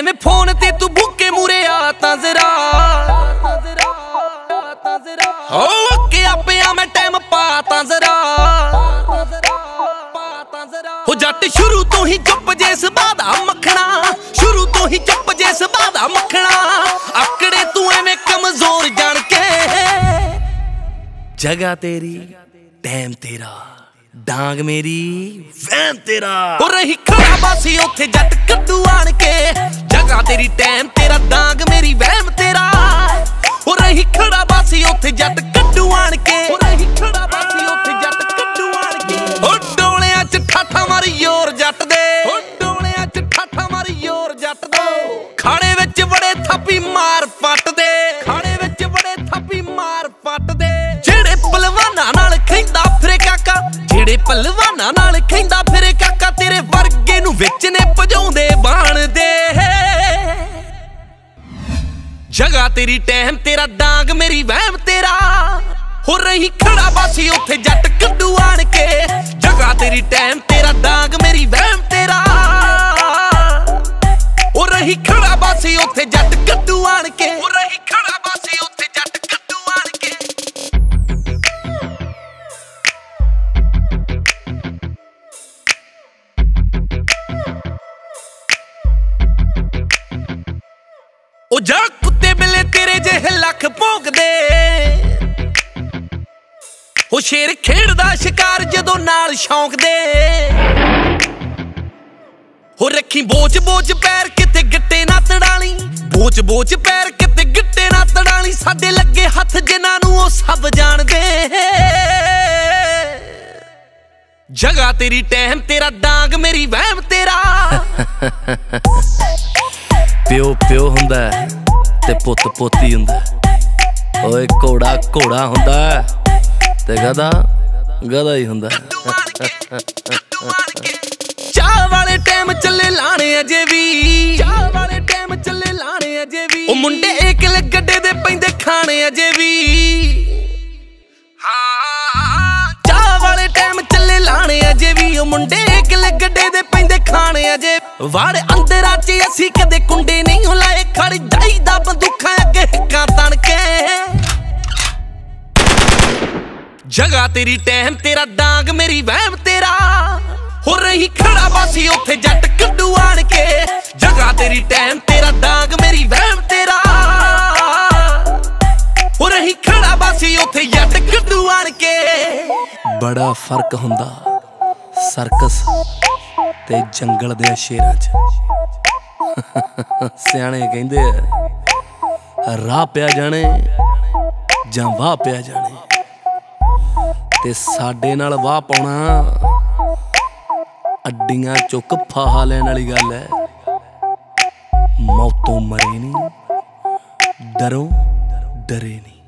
ਐਵੇਂ ਫੋਨ ਤੇ ਤੂੰ ਭੁੱਕੇ ਮੂਰੇ ਆ ਤਾਂ ਜ਼ਰਾ ਹੋ ਕਿ ਆਪਿਆ ਮੈਂ ਟਾਈਮ ਪਾ ਤਾਂ ਜ਼ਰਾ ਹੋ ਜੱਟ ਸ਼ੁਰੂ ਤੋਂ ਹੀ ਚੁੱਪ ਜੇ ਸੁਭਾਅ ਦਾ ਮੱਖਣਾ, ਸ਼ੁਰੂ ਤੋਂ ਹੀ ਚੁੱਪ ਜੇ ਸੁਭਾਅ ਦਾ ਮੱਖਣਾ। ਆਕੜੇ ਤੂੰ ਐਵੇਂ ਕਮਜ਼ੋਰ ਜਾਣ ਕੇ, ਜਗਾ ਤੇਰੀ ਟਾਈਮ ਤੇਰਾ। ਡਾਂਗ ਮੇਰੀ ਵੈਨ ਤੇਰਾ। ਹੋ ਰਹੀ ਖੜਾ ਬਾਸੀ ਉੱਥੇ ਜੱਟ ਕੱਦੂ ਆਣ ਕੇ। ਜਗਾ ਤੇਰੀ ਟਾਈਮ ਤੇਰਾ, ਡਾਂਗ ਮੇਰੀ, ਵਹਿਮ ਤੇਰਾ। ਹੋ ਰਹੀ ਖੜਾ ਬਾਸੀ ਉੱਥੇ ਜੱਟ ਕੱਦੂ ਆਣ ਕੇ। ਹੋ ਰਹੀ ਖੜਾ ਬਾਸੀ ਉੱਥੇ ਜੱਟ ਕੱਦੂ ਆਣ ਕੇ। ਹੋ ਡੋਲਿਆਂ 'ਚ ਠਾਠਾ ਮਾਰੀ ਯੋਰ ਜੱਟ ਦੇ। ਹੋ ਡੋਲਿਆਂ 'ਚ ਠਾਠਾ ਮਾਰੀ ਯੋਰ ਜੱਟ ਦੇ। ਖਾਣੇ ਵਿੱਚ ਬੜੇ ਥਾਪੀ ਮਾਰ ਪਾ ਜਗਾ ਤੇਰੀ ਟਹਿਮ, ਤੇਰਾ ਡਾਂਗ ਮੇਰੀ ਵਹਿਮ ਤੇਰਾ। ਹੋ ਰਹੀ ਖੜਾ ਬਾਸੀ ਉੱਥੇ ਜੱਟ ਕੱਢੂ ਆਣ ਕੇ। ਜਗਾ ਤੇਰੀ ਟਹਿਮ, ਤੇਰਾ ਡਾਂਗ ਮੇਰੀ ਵਹਿਮ ਤੇਰਾ। ਹੋ ਰਹੀ ਖੜਾ ਬਾਸੀ ਉੱਥੇ ਜੱਟ ਕੱਢੂ ਆਣ ਕੇ। ਹੋ ਰਹੀ ਖੜਾ ਬਾਸੀ ਉੱਥੇ ਜੱਟ ਕੱਡੂ ਆਣ ਕੇ। ਉਹ ਜਾ ਸ਼ੇਰ ਖੇਡਦਾ ਸ਼ਿਕਾਰ ਜਦੋਂ ਨਾਲ ਸ਼ੌਂਕ ਦੇ। ਹੋ ਰੱਖੀ ਬੋਚ ਬੋਚ ਪੈਰ ਕਿਤੇ ਗਿੱਟੇ ਨਾ ਤੜਾਲੀ। ਬੋਚ ਬੋਚ ਪੈਰ ਕਿਤੇ ਗਿੱਟੇ ਨਾ ਤੜਾਲੀ। ਸਾਡੇ ਲੱਗੇ ਹੱਥ ਜਿਨ੍ਹਾਂ ਨੂੰ ਉਹ ਸਭ ਜਾਣਦੇ। ਜਗਾ ਤੇਰੀ ਟਹਿਮ ਤੇਰਾ ਡਾਂਗ, ਮੇਰੀ ਵਹਿਮ, ਤੇਰਾ। ਪਿਓ ਪਿਓ ਹੁੰਦਾ ਤੇ ਪੁੱਤ ਪੋਤੀ ਹੁੰਦਾ ਓਏ ਘੋੜਾ ਘੋੜਾ ਹੁੰਦਾ ਤੇ ਗਧਾ ਗਧਾ ਹੀ ਹੁੰਦਾ। ਚਾਹ ਵਾਲੇ ਟਾਈਮ ਚੱਲੇ ਲਾਣੇ ਅਜੇ ਵੀ। ਚਾਹ ਵਾਲੇ ਟਾਈਮ ਚੱਲੇ ਲਾਣੇ ਅਜੇ ਵੀ। ਉਹ ਮੁੰਡੇ ਇਕਲੇ ਗੱਡੇ ਦੇ ਪੈਂਦੇ ਖਾਣੇ ਅਜੇ ਵੀ। ਹਾਂ ਚਾਹ ਵਾਲੇ ਟਾਈਮ ਚੱਲੇ ਲਾਣੇ ਅਜੇ ਵੀ। ਉਹ ਮੁੰਡੇ ਇਕਲੇ ਗੱਡੇ ਦੇ ਪੈਂਦੇ ਖਾਣੇ ਅਜੇ। ਵਾੜ ਅੰਦਰਾਂ 'ਚ ਅਸੀਂ ਕਦੇ ਕੁੰਡੇ ਨਹੀਂ ਹੋ ਲਾਏ ਖੜ ਜਾਈਦਾ ਬੰਦੂਕਾਂ ਅੱਗੇ ਹਿੱਕਾਂ ਤਣ ਕੇ। ਜਗਾ ਤੇਰੀ ਟਹਿਮ ਤੇਰਾ ਡਾਂਗ ਮੇਰੀ ਵਹਿਮ ਤੇਰਾ। ਹੋ ਰਹੀ ਖੜਾ ਬਾਸੀ, ਉੱਥੇ ਜੱਟ ਕੱਡੂ ਆਣ ਕੇ। ਜਗਾ ਤੇਰੀ ਟਹਿਮ ਤੇਰਾ ਡਾਂਗ ਮੇਰੀ ਵਹਿਮ ਤੇਰਾ। ਹੋ ਰਹੀ ਖੜਾ ਬਾਸੀ, ਉੱਥੇ ਜੱਟ ਕੱਡੂ ਆਣ ਕੇ। ਬੜਾ ਫ਼ਰਕ ਹੁੰਦਾ ਸਰਕਸ ਤੇ ਜੰਗਲ ਦੇ ਸ਼ੇਰਾਂ 'ਚ। ਸਿਆਣੇ ਕਹਿੰਦੇ ਆ, ਰਾਹ ਪਿਆ ਜਾਣੇ ਜਾਂ ਵਾਹ ਪਿਆ ਜਾਣੇ। ਤੇ ਸਾਡੇ ਨਾਲ ਵਾਹ ਪਾਉਣਾ। ਅੱਡੀਆਂ ਚੁੱਕ ਫਾਹਾ ਲੈਣ ਵਾਲੀ ਗੱਲ ਹੈ ਮੌਤੋਂ ਮਰੇ ਨਹੀਂ ਡਰੋ ਡਰੇ ਨਹੀਂ